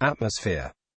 atmosphere.